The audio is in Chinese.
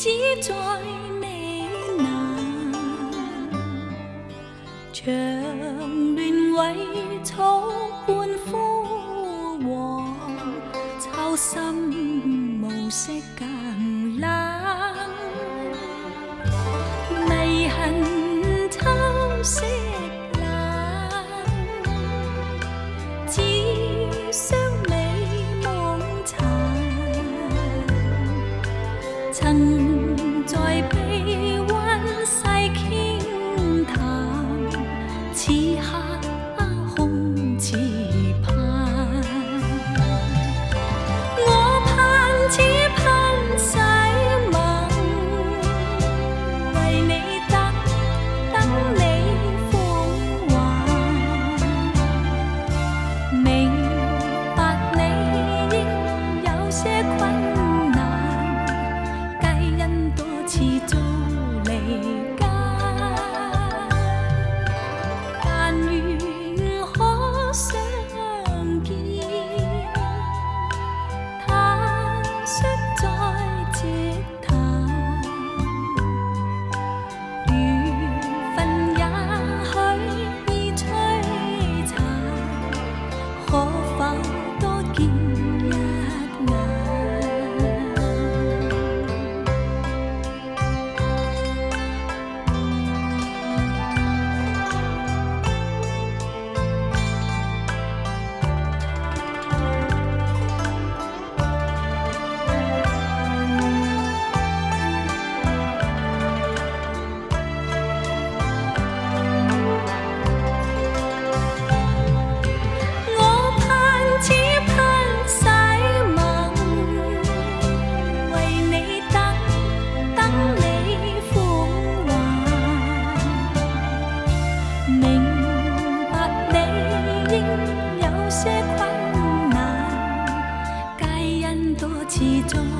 只在你那，长乱萎草般枯黄，秋深无色更冷。door. 始终